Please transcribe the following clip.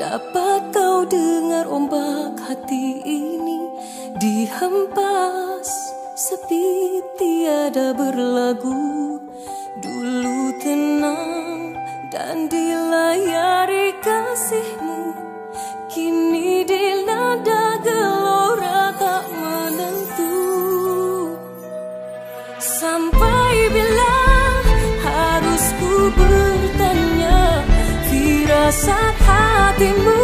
Dapat kau dengar ombak hati ini Dihempas sepi tiada berlagu. Dulu tenang dan dilayari kasihmu Kini dilanda gelora tak menentu. Sampai Firasat hatimu